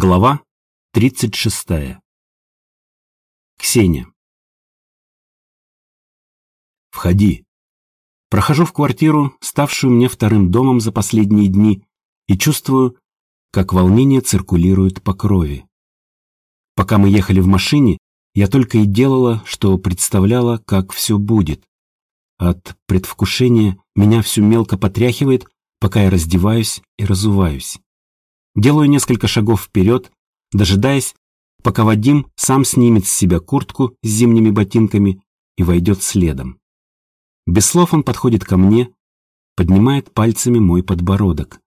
Глава 36. Ксения. Входи. Прохожу в квартиру, ставшую мне вторым домом за последние дни, и чувствую, как волнение циркулирует по крови. Пока мы ехали в машине, я только и делала, что представляла, как все будет. От предвкушения меня всю мелко потряхивает, пока я раздеваюсь и разуваюсь. Делаю несколько шагов вперед, дожидаясь, пока Вадим сам снимет с себя куртку с зимними ботинками и войдет следом. Без слов он подходит ко мне, поднимает пальцами мой подбородок.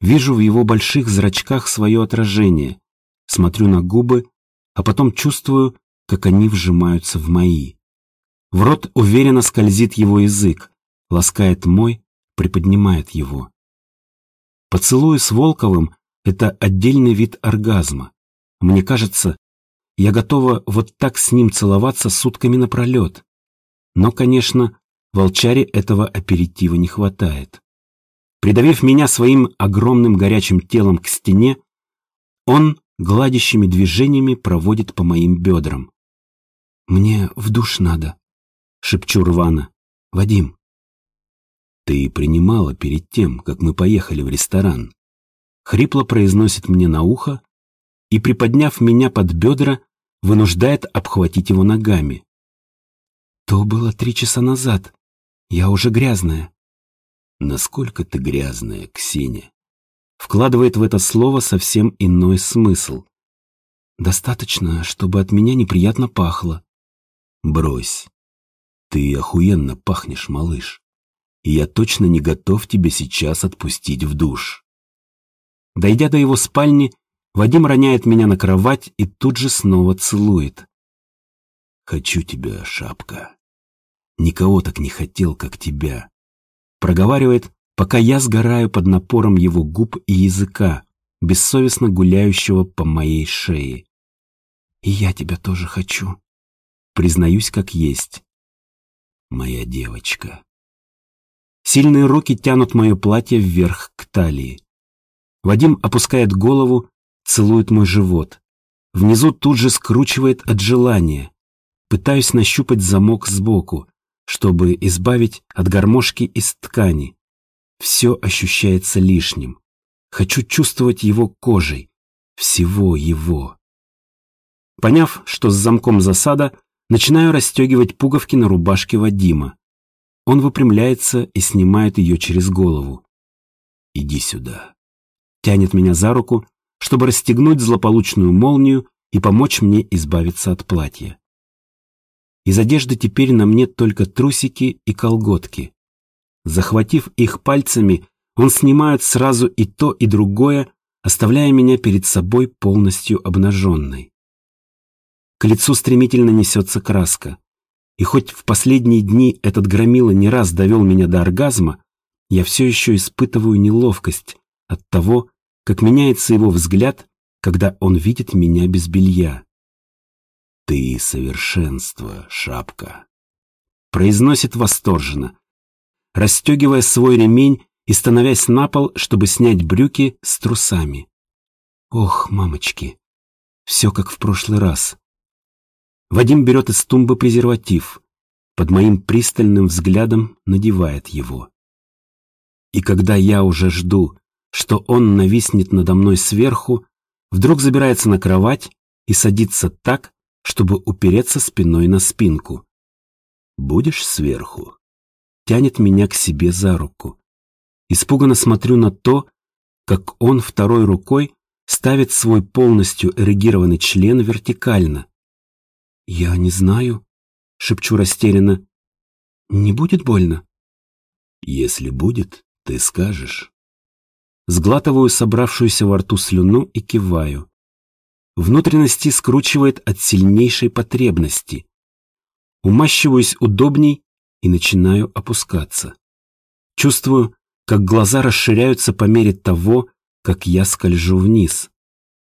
Вижу в его больших зрачках свое отражение, смотрю на губы, а потом чувствую, как они вжимаются в мои. В рот уверенно скользит его язык, ласкает мой, приподнимает его. Поцелуи с Волковым это отдельный вид оргазма. Мне кажется, я готова вот так с ним целоваться сутками напролет. Но, конечно, волчаре этого аперитива не хватает. Придавив меня своим огромным горячим телом к стене, он гладящими движениями проводит по моим бедрам. «Мне в душ надо», — шепчу рвано. «Вадим». «Ты принимала перед тем, как мы поехали в ресторан», хрипло произносит мне на ухо и, приподняв меня под бедра, вынуждает обхватить его ногами. То было три часа назад. Я уже грязная. Насколько ты грязная, Ксения? Вкладывает в это слово совсем иной смысл. Достаточно, чтобы от меня неприятно пахло. Брось. Ты охуенно пахнешь, малыш. И я точно не готов тебя сейчас отпустить в душ. Дойдя до его спальни, Вадим роняет меня на кровать и тут же снова целует. «Хочу тебя, шапка. Никого так не хотел, как тебя», проговаривает, пока я сгораю под напором его губ и языка, бессовестно гуляющего по моей шее. «И я тебя тоже хочу», признаюсь как есть. «Моя девочка». Сильные руки тянут мое платье вверх к талии. Вадим опускает голову, целует мой живот. Внизу тут же скручивает от желания. Пытаюсь нащупать замок сбоку, чтобы избавить от гармошки из ткани. Все ощущается лишним. Хочу чувствовать его кожей. Всего его. Поняв, что с замком засада, начинаю расстегивать пуговки на рубашке Вадима. Он выпрямляется и снимает ее через голову. «Иди сюда», тянет меня за руку, чтобы расстегнуть злополучную молнию и помочь мне избавиться от платья. Из одежды теперь на мне только трусики и колготки. Захватив их пальцами, он снимает сразу и то, и другое, оставляя меня перед собой полностью обнаженной. К лицу стремительно несется краска. И хоть в последние дни этот громила не раз довел меня до оргазма, я все еще испытываю неловкость от того, как меняется его взгляд, когда он видит меня без белья. «Ты совершенство, шапка», — произносит восторженно, расстегивая свой ремень и становясь на пол, чтобы снять брюки с трусами. Ох, мамочки, все как в прошлый раз. Вадим берет из тумбы презерватив, под моим пристальным взглядом надевает его. И когда я уже жду, что он нависнет надо мной сверху, вдруг забирается на кровать и садится так, чтобы упереться спиной на спинку. «Будешь сверху?» Тянет меня к себе за руку. Испуганно смотрю на то, как он второй рукой ставит свой полностью эрегированный член вертикально. «Я не знаю», — шепчу растерянно. «Не будет больно?» «Если будет, ты скажешь». Сглатываю собравшуюся во рту слюну и киваю. Внутренности скручивает от сильнейшей потребности. Умащиваюсь удобней и начинаю опускаться. Чувствую, как глаза расширяются по мере того, как я скольжу вниз.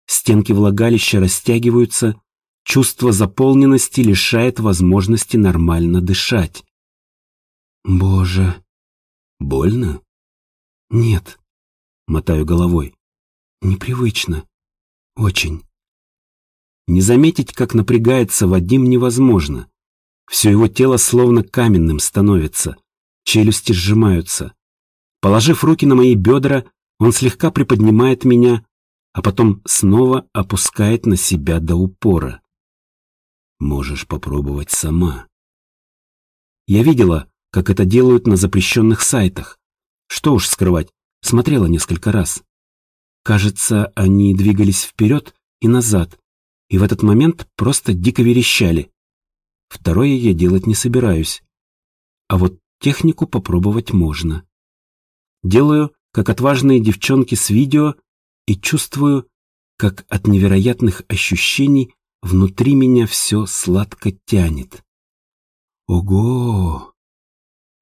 Стенки влагалища растягиваются, чувство заполненности лишает возможности нормально дышать. Боже. Больно? Нет. Мотаю головой. Непривычно. Очень. Не заметить, как напрягается Вадим, невозможно. Все его тело словно каменным становится, челюсти сжимаются. Положив руки на мои бедра, он слегка приподнимает меня, а потом снова опускает на себя до упора. Можешь попробовать сама. Я видела, как это делают на запрещенных сайтах. Что уж скрывать, смотрела несколько раз. Кажется, они двигались вперед и назад, и в этот момент просто дико верещали. Второе я делать не собираюсь. А вот технику попробовать можно. Делаю, как отважные девчонки с видео, и чувствую, как от невероятных ощущений внутри меня все сладко тянет. Ого!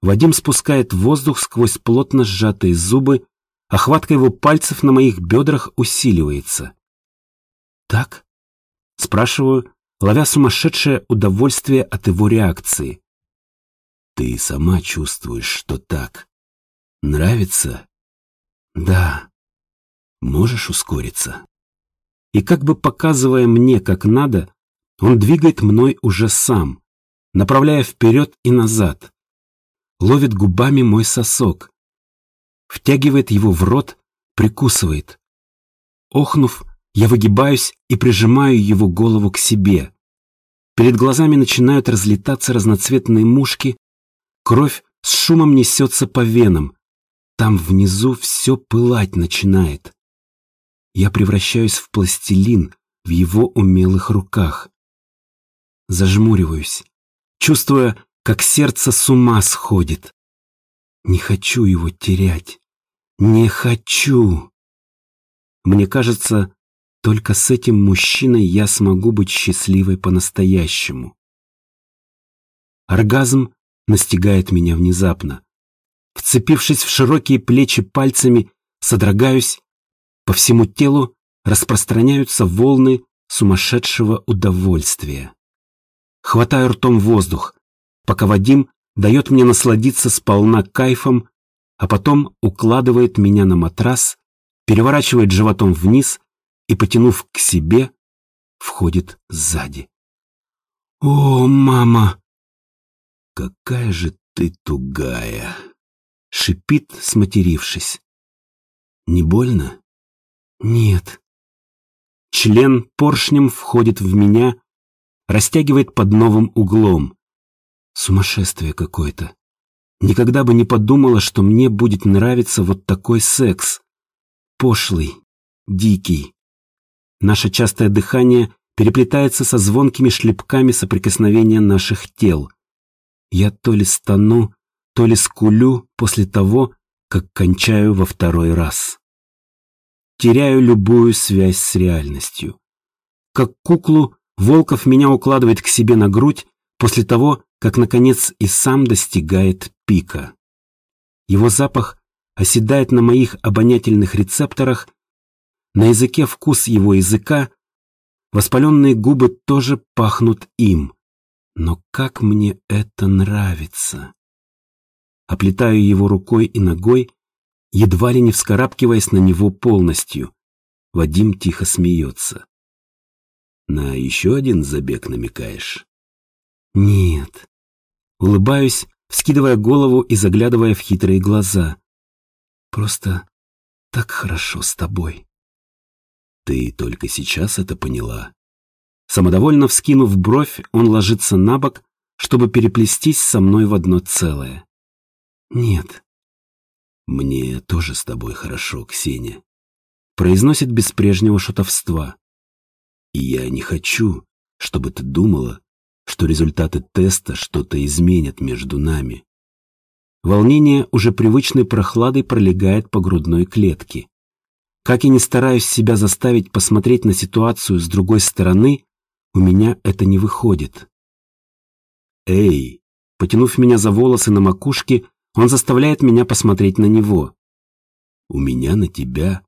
Вадим спускает воздух сквозь плотно сжатые зубы, а хватка его пальцев на моих бедрах усиливается. «Так?» — спрашиваю, ловя сумасшедшее удовольствие от его реакции. «Ты сама чувствуешь, что так. Нравится?» «Да». «Можешь ускориться?» И как бы показывая мне, как надо, он двигает мной уже сам, направляя вперед и назад. Ловит губами мой сосок. Втягивает его в рот, прикусывает. Охнув, я выгибаюсь и прижимаю его голову к себе. Перед глазами начинают разлетаться разноцветные мушки, кровь с шумом несется по венам. Там внизу все пылать начинает. Я превращаюсь в пластилин в его умелых руках. Зажмуриваюсь, чувствуя, как сердце с ума сходит. Не хочу его терять. Не хочу. Мне кажется, только с этим мужчиной я смогу быть счастливой по-настоящему. Оргазм настигает меня внезапно. Вцепившись в широкие плечи пальцами, содрогаюсь, по всему телу распространяются волны сумасшедшего удовольствия. Хватаю ртом воздух, пока Вадим дает мне насладиться сполна кайфом, а потом укладывает меня на матрас, переворачивает животом вниз и, потянув к себе, входит сзади. «О, мама!» «Какая же ты тугая!» — шипит, сматерившись. «Не больно?» «Нет». Член поршнем входит в меня, растягивает под новым углом. Сумасшествие какое-то. Никогда бы не подумала, что мне будет нравиться вот такой секс. Пошлый, дикий. Наше частое дыхание переплетается со звонкими шлепками соприкосновения наших тел. Я то ли стану, то ли скулю после того, как кончаю во второй раз. Теряю любую связь с реальностью. Как куклу, Волков меня укладывает к себе на грудь после того, как, наконец, и сам достигает пика. Его запах оседает на моих обонятельных рецепторах на языке вкус его языка, воспаленные губы тоже пахнут им. Но как мне это нравится! Оплетаю его рукой и ногой, едва ли не вскарабкиваясь на него полностью. Вадим тихо смеется. На еще один забег намекаешь? Нет. Улыбаюсь, вскидывая голову и заглядывая в хитрые глаза. Просто так хорошо с тобой. Ты только сейчас это поняла? Самодовольно вскинув бровь, он ложится на бок, чтобы переплестись со мной в одно целое. Нет. Мне тоже с тобой хорошо, Ксения. Произносит без прежнего шутовства. И я не хочу, чтобы ты думала, что результаты теста что-то изменят между нами. Волнение уже привычной прохладой пролегает по грудной клетке. Как и не стараюсь себя заставить посмотреть на ситуацию с другой стороны, у меня это не выходит. «Эй!» Потянув меня за волосы на макушке, он заставляет меня посмотреть на него. «У меня на тебя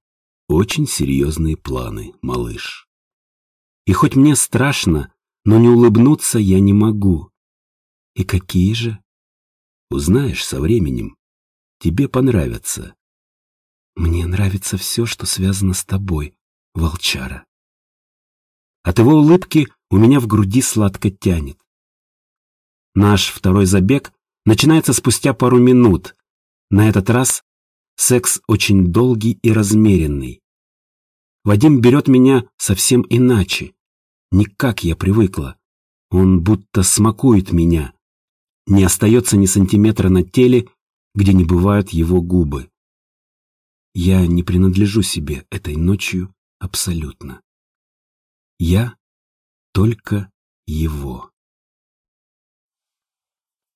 очень серьезные планы, малыш». И хоть мне страшно, но не улыбнуться я не могу. И какие же? Узнаешь со временем. Тебе понравятся. Мне нравится все, что связано с тобой, волчара. От его улыбки у меня в груди сладко тянет. Наш второй забег начинается спустя пару минут. На этот раз секс очень долгий и размеренный. Вадим берет меня совсем иначе. Не как я привыкла. Он будто смакует меня. Не остается ни сантиметра на теле, где не бывают его губы. Я не принадлежу себе этой ночью абсолютно. Я только его.